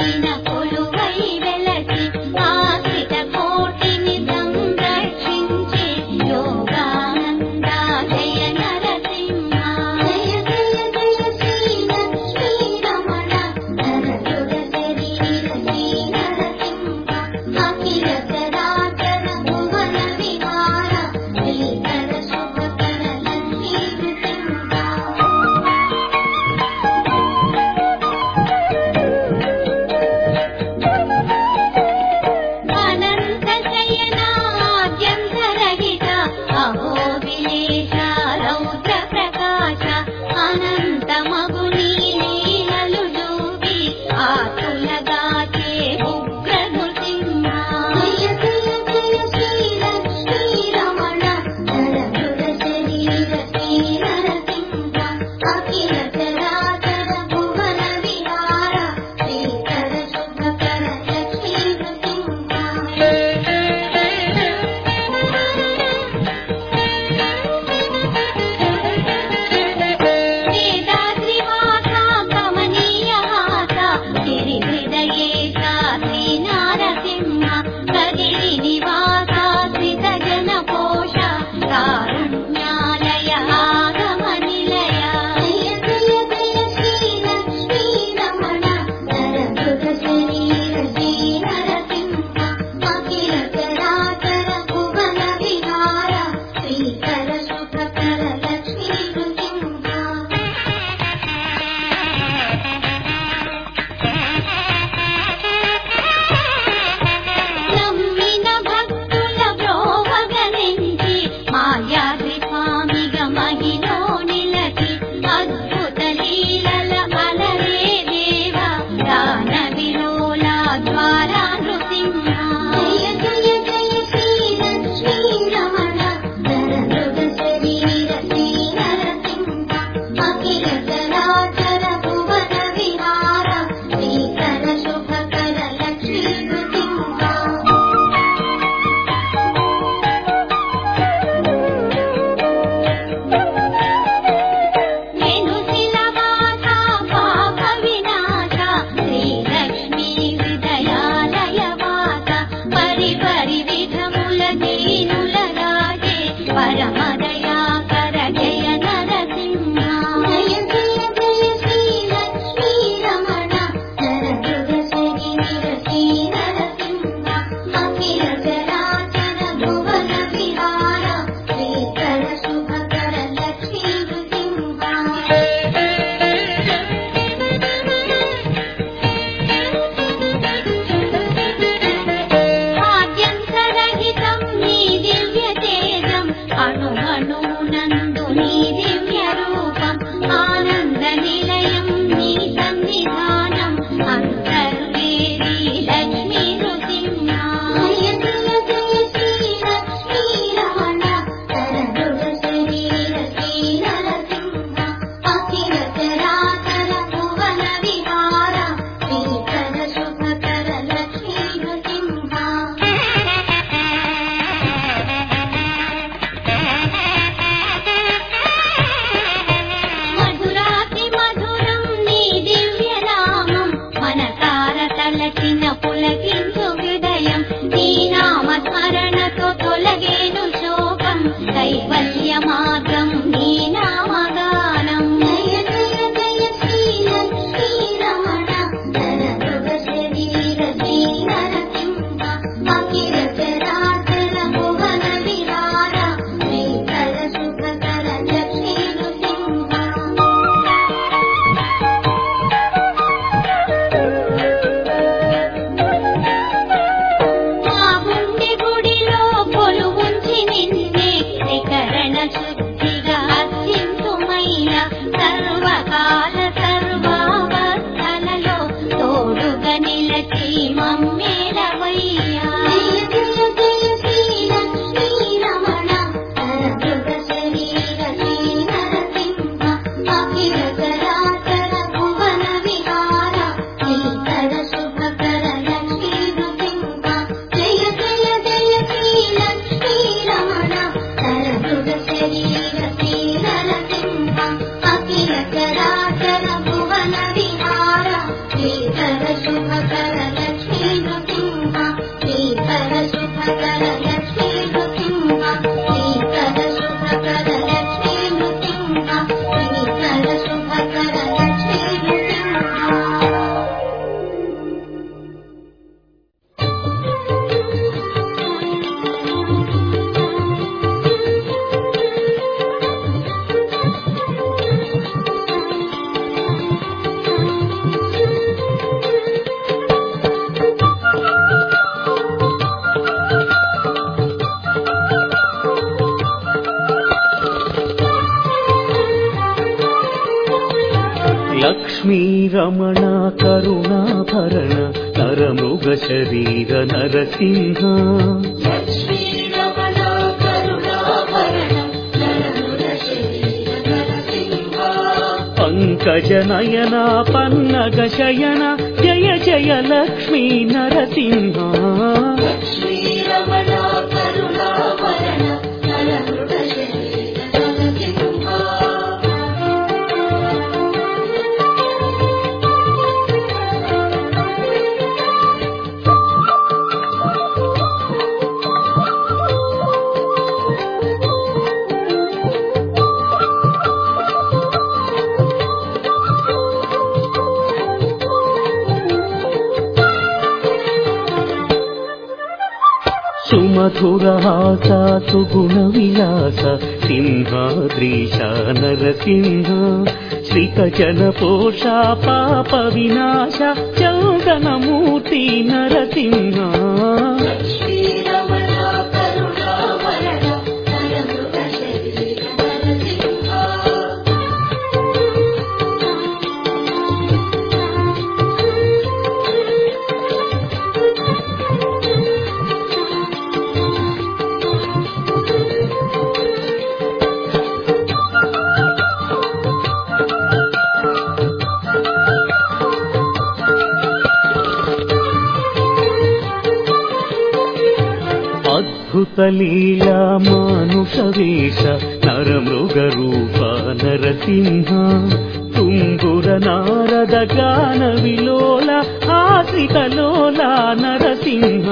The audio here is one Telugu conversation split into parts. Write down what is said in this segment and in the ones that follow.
China. लक्ष्मी रमण करुणाभरण नरमृगशरीर नरतिंह पङ्कजनयना पङ्गशयन जय जय लक्ष्मी नरतिंह మధురహాస సుగుణ విలాస సింహాద్రీశ నరసింహ శ్రీకచన పోషా పాప వినాశ చందనమూర్తి నరసింహా. నరేಶ ನರಮೃಗರೂಪ ನರಸಿಂಹ ತುಂಬುರ ನಾರದ ಗಾನ ವಿಲೋಲ ಆಶ್ರಿತ ಲೋಲ ನರಸಿಂಹ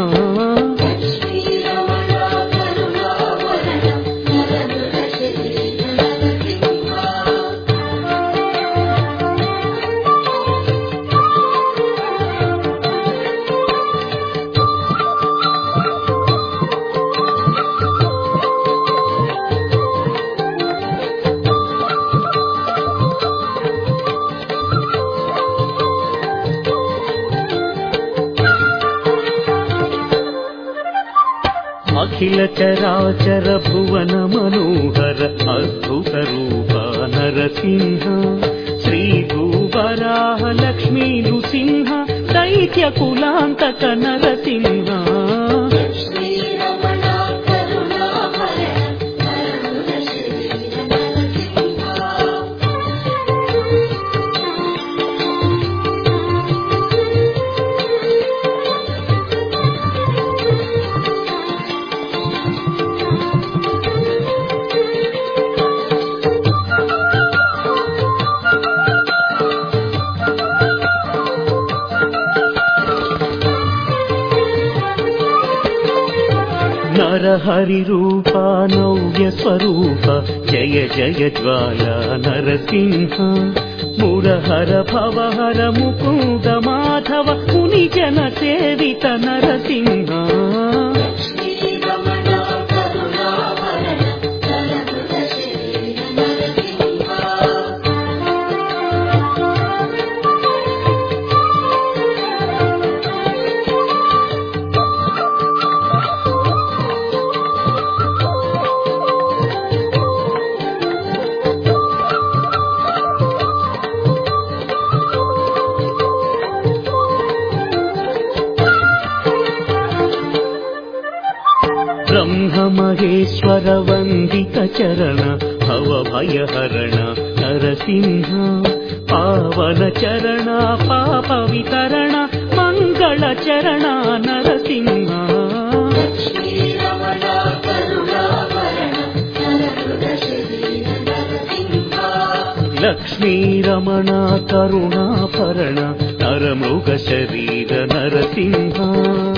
हरिरूपा नौव्यस्वरूप जय जय ज्वाला नरसिंह। मुरहर भवहर मुकुन्द माधव मुनिजन सेवित नरसिंह। लक्ष्मीरमणा रमणा नरमृगशरीर नरसिंहा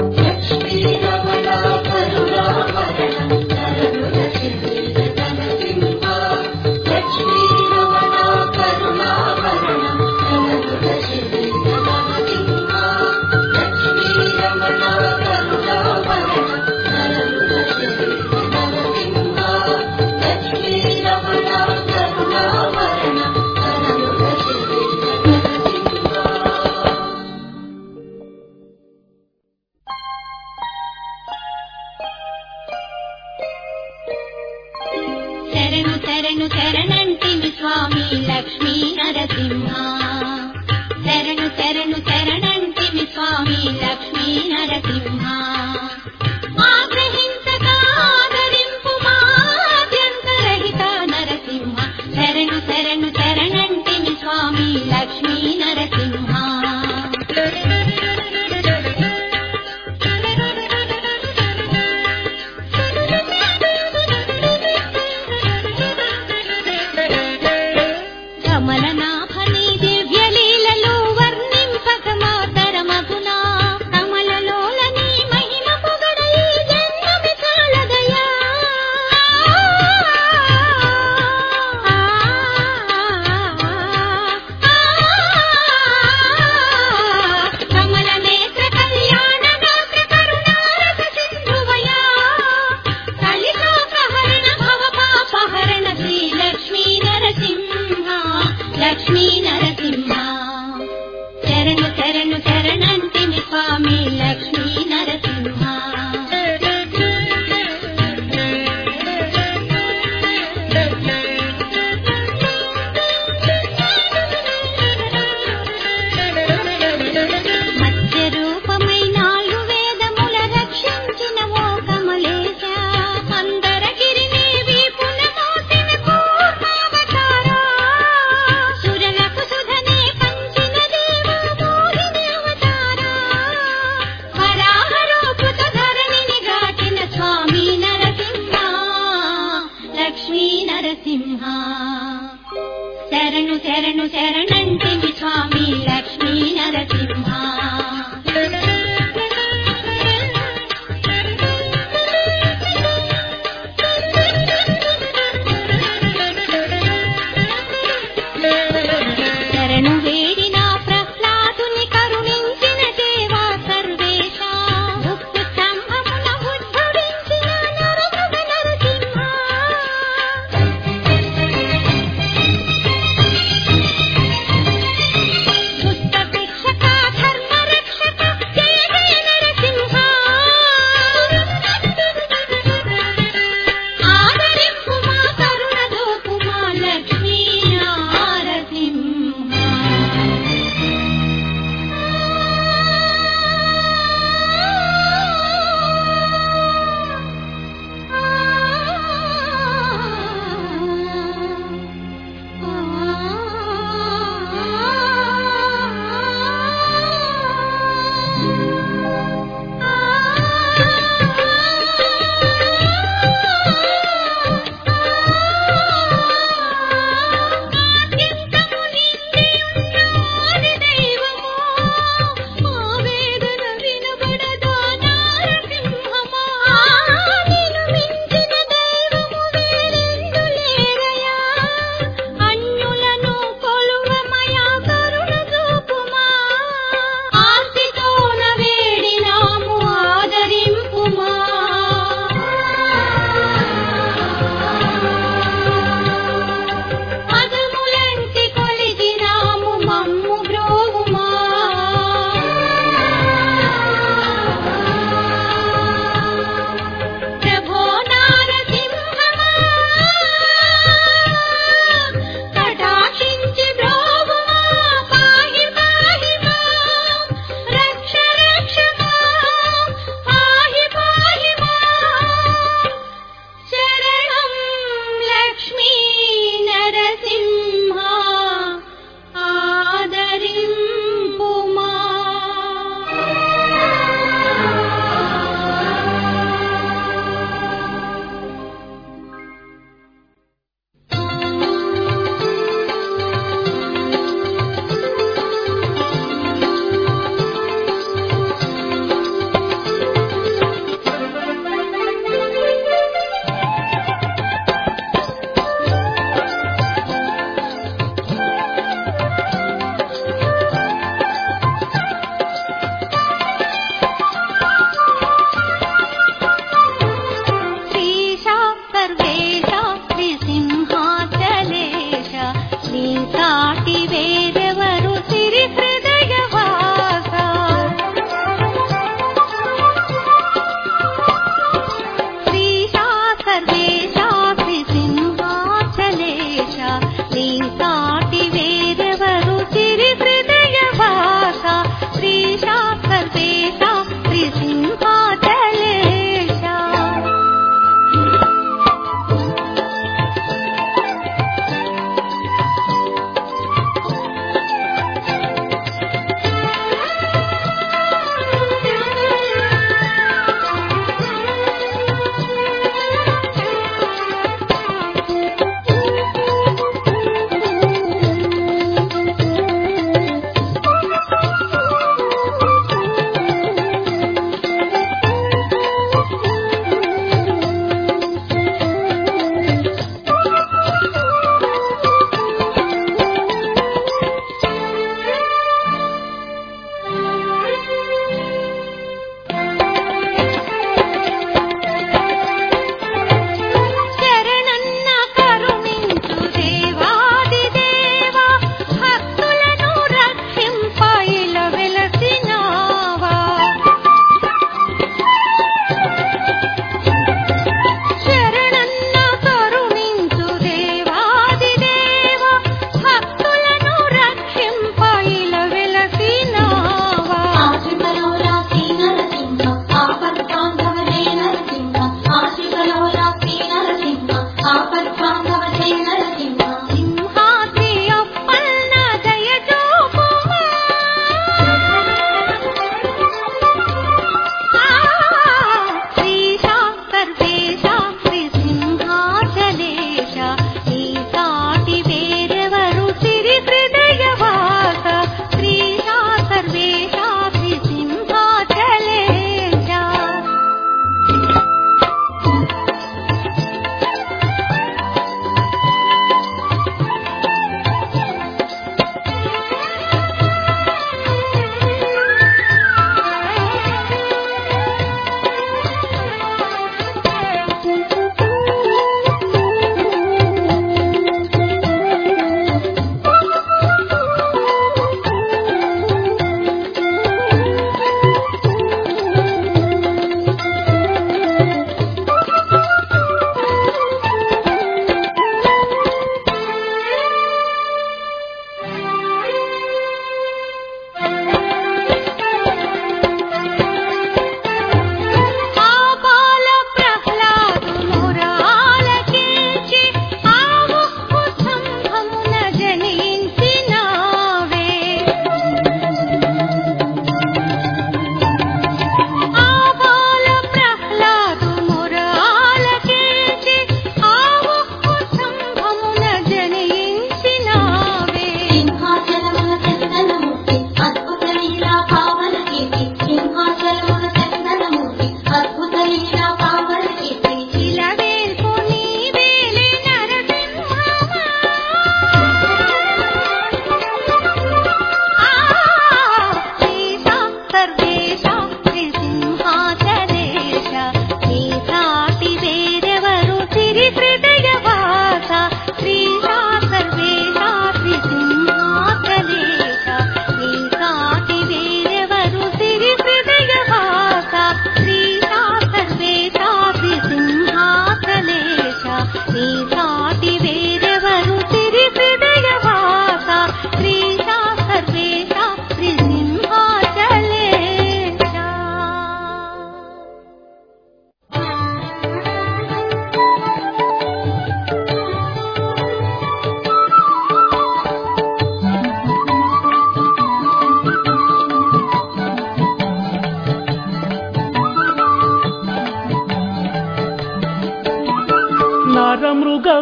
ಜನ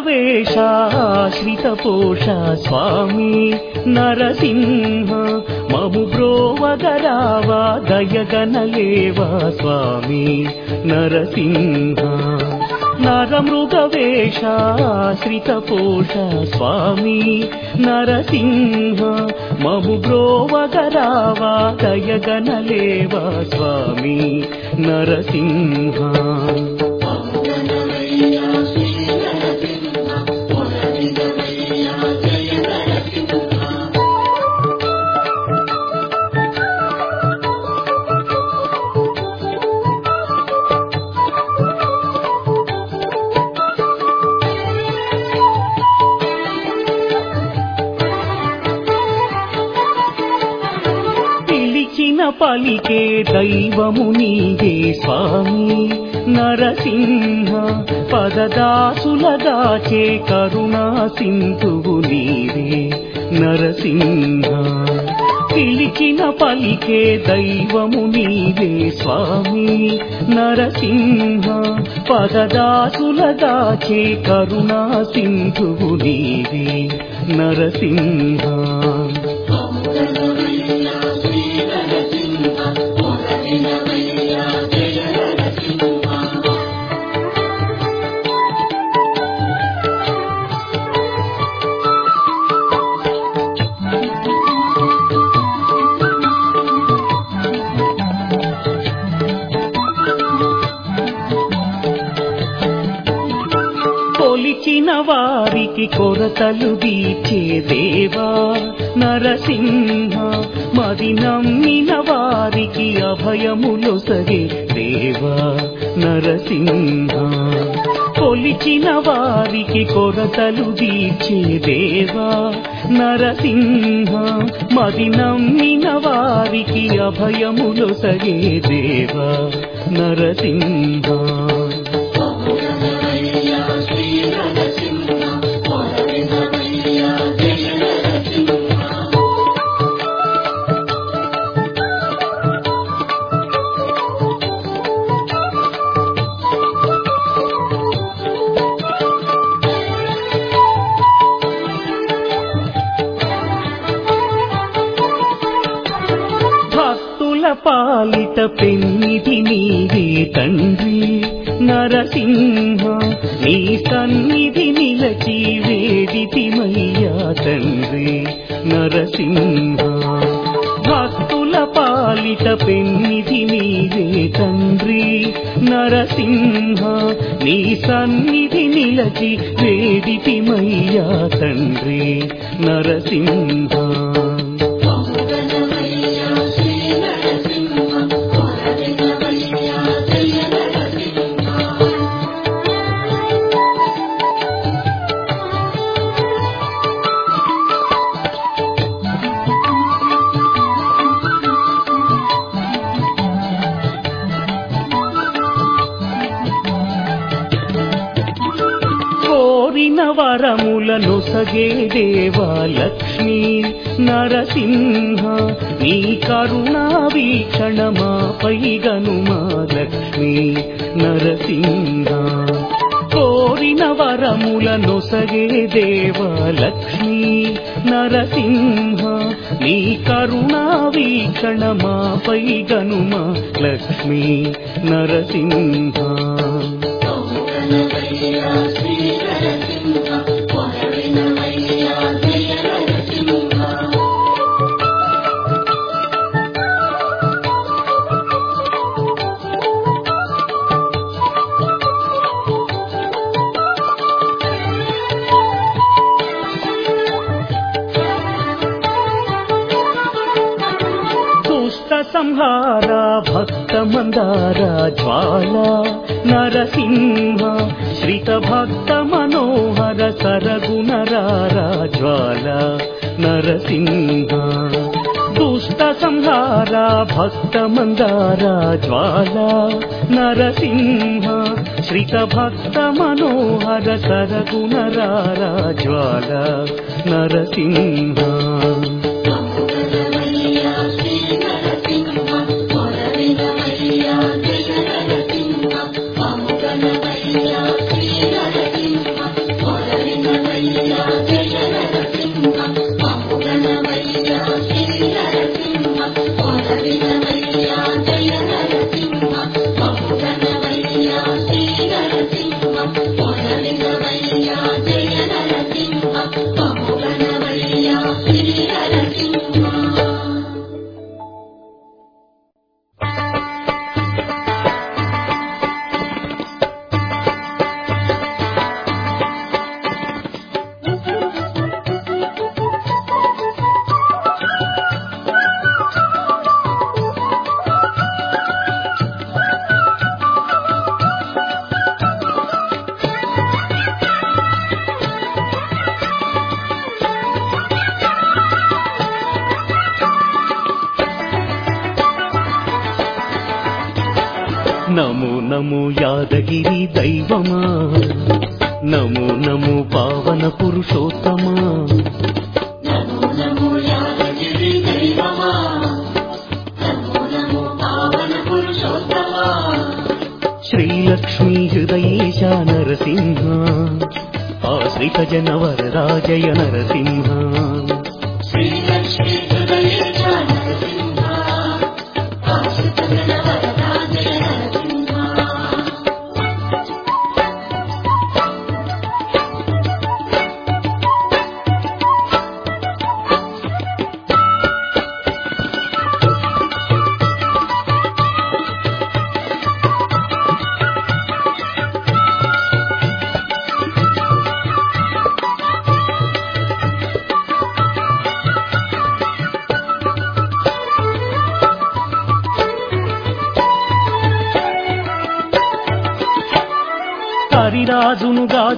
నరమృగవేషాశ్రితపోష స్వామి నరసింహ మము బ్రోవగరావా దయగనలేవా స్వామి నరసింహ. నరమృగవేషాశ్రితపోష స్వామి నరసింహ మము బ్రోవగరావా దయగనలేవా స్వామి నరసింహ. పలికే దైవము నీవే స్వామి. నరసింహ పదదాసులదాచే కరుణా సింధువు నీవే. నరసింహ పిలిచిన పలికే దైవము నీవే స్వామి. నరసింహ పదదాసులదాచే కరుణా సింధువు నీవే. నరసింహ కొరతలు దీచే దేవా నరసింహ మది నమ్మిన వారికి అభయములొసగే దేవా నరసింహ. కొలిచిన వారికి కొరతలు తీర్చే దేవా నరసింహ మది నమ్మిన వారికి అభయములొసగే దేవా నరసింహ. పాలిట పెన్నిధి నీవే తండ్రి నరసింహ నీ సన్నిధి నిలచి వేడితిమయ్యా తండ్రి నరసింహ. భక్తుల పాలిత పెన్నిధి నీవే తండ్రి నరసింహ నీ సన్నిధి నిలచి వేడితిమయ్యా తండ్రి నరసింహ. వీక్షణమాపై గనుమా లక్ష్మీ నరసింహ. भक्तमन्दारा ज्वाला नरसिंह श्रितभक्तमनोहर भक्त ज्वाला नरसिंह।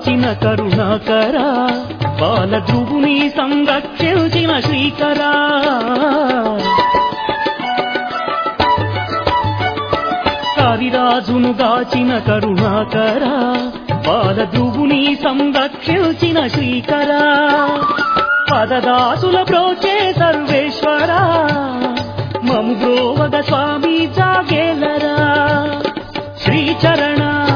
హరిరాజును గాచిన బాల ధ్రువుని సంరక్షించిన శ్రీకరా. కవిరాజును గాచిన కరుణాకర బాలధ్రువుని సంరక్షించిన శ్రీకరా. పదదాసుల ప్రోచే సర్వేశ్వరా మము బ్రోవగ స్వామి జాగేలరా. శ్రీచరణ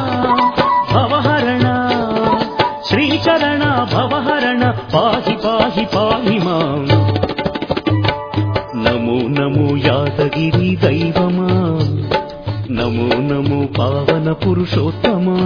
భవహరణ పాహి పాహి పాహి మాం. నమో నమో యాదగిరి దైవమా. నమో నమో పావన పురుషోత్తమా.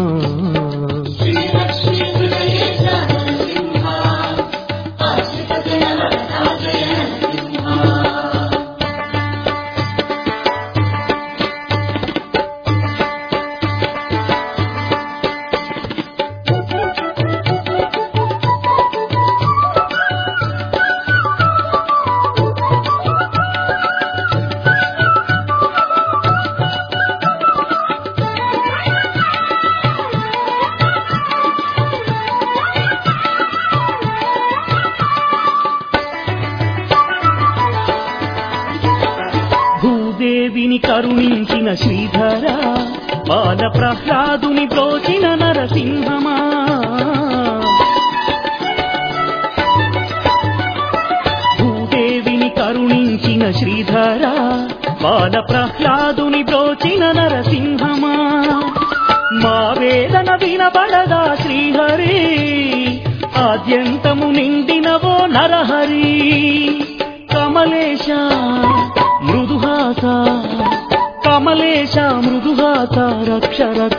బాల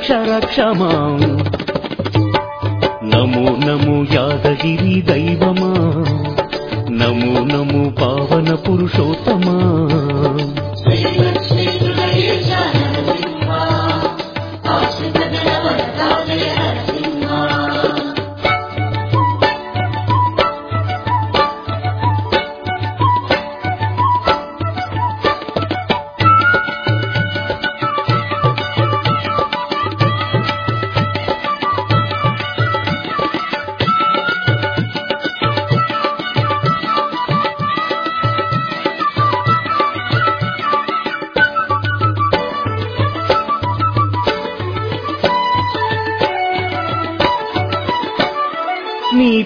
రక్ష రక్ష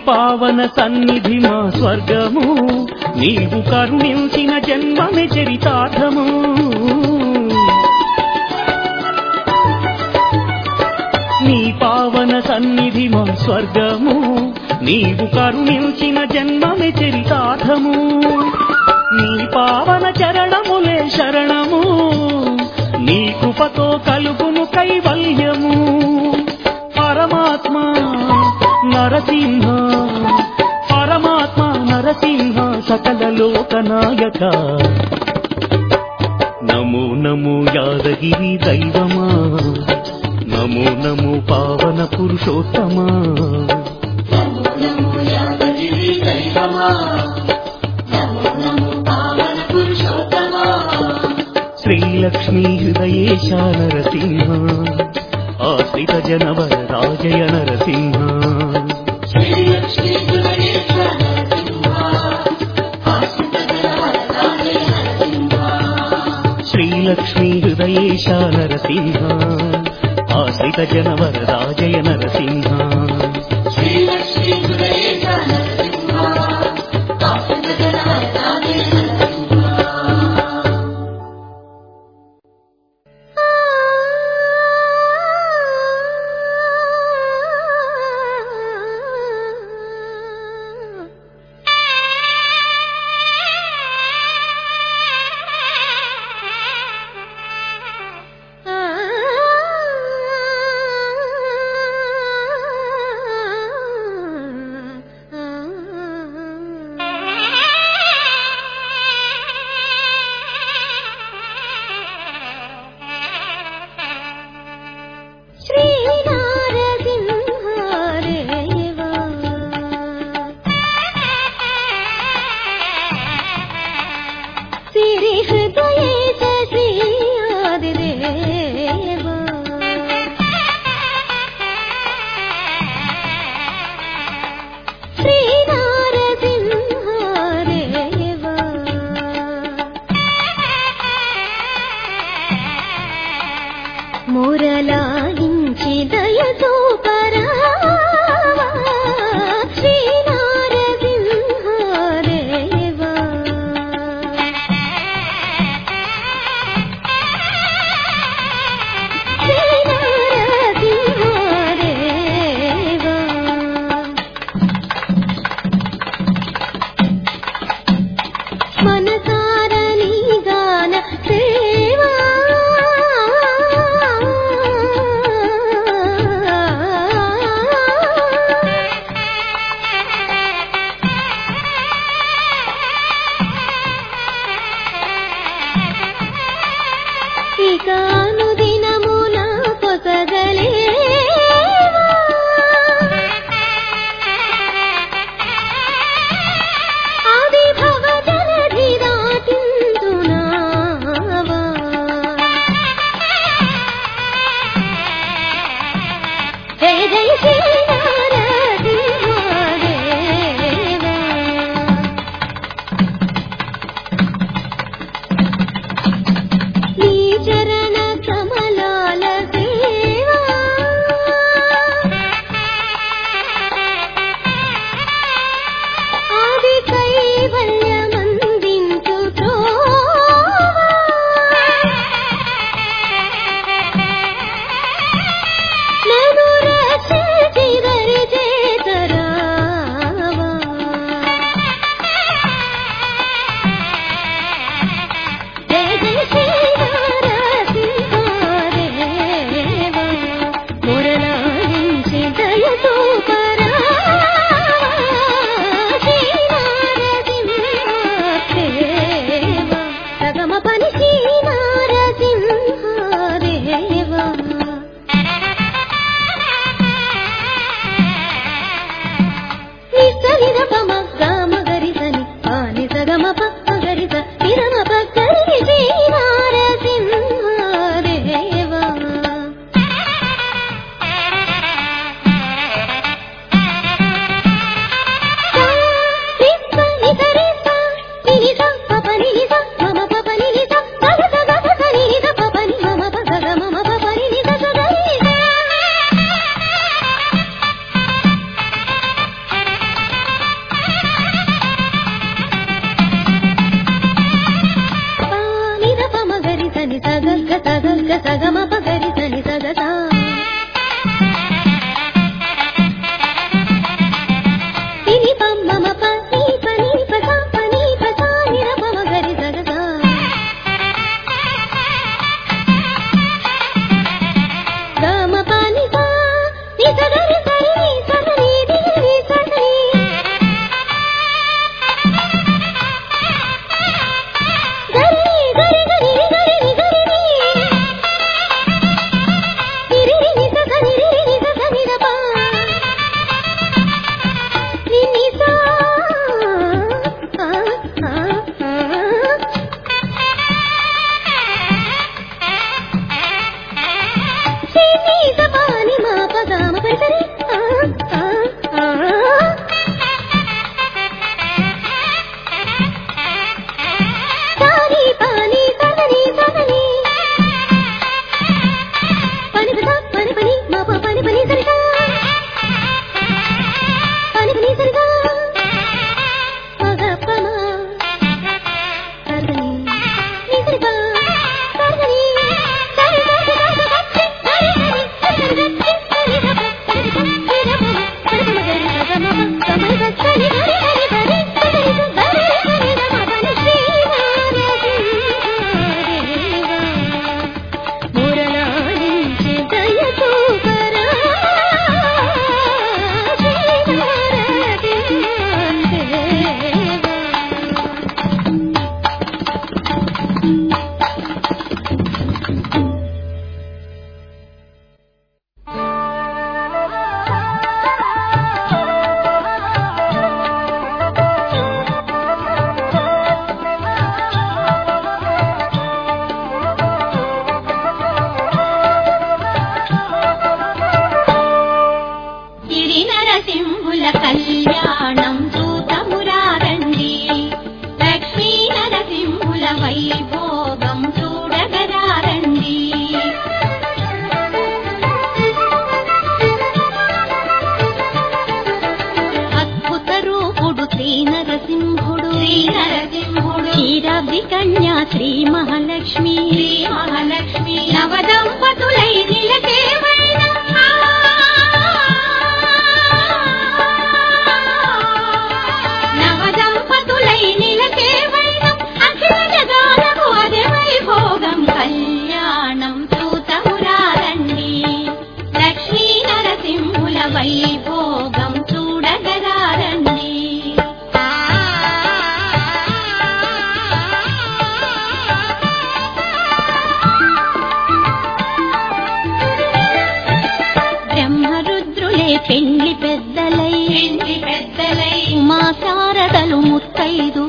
పావన సన్నిధి మా స్వర్గము. నీవు కరుణించిన జన్మమే చరితార్థము. నీ పావన సన్నిధి మా స్వర్గము. నీవు కరుణించిన జన్మమే చరితార్థము. నీ పావన చరణములే శరణము. నీ కృపతో కలుగును కైవల్యము. పరమాత్మ నరసింహ పరమాత్మ నరసింహ సకల లోకనాయక నమో నమో యాదగిరి దైవమా నమో నమో పావన పురుషోత్తమా. శ్రీలక్ష్మీ హృదయేశ నరసింహ ఆశ్రిత జనవర రాజయ నరసింహ. श्रीलक्ष्मी हृदयेशा नरसिंहा आश्रितजनवरराजय नरसिंहा श्रीलक्ष्मी हृदयेशा పెళ్ళి పెద్దలై పెద్దలై మా శారదలు ముత్తైదు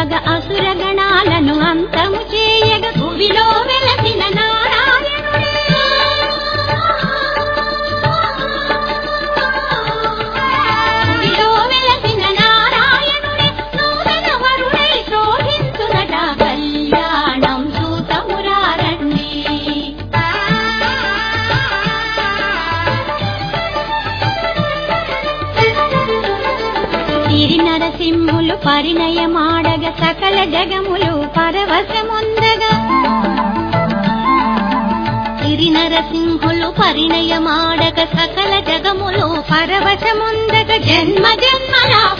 చెప్పగా అసురగణాలను అంతము చేయగ భూమిలో వెలసిన కళ్యాణం సూతమురారండి నరసింహులు పరిణయమా సకల జగములు పరవశముందగా. సిరి నరసింహులు పరిణయమాడక సకల జగములు పరవశముందగ. జన్మ జన్మలా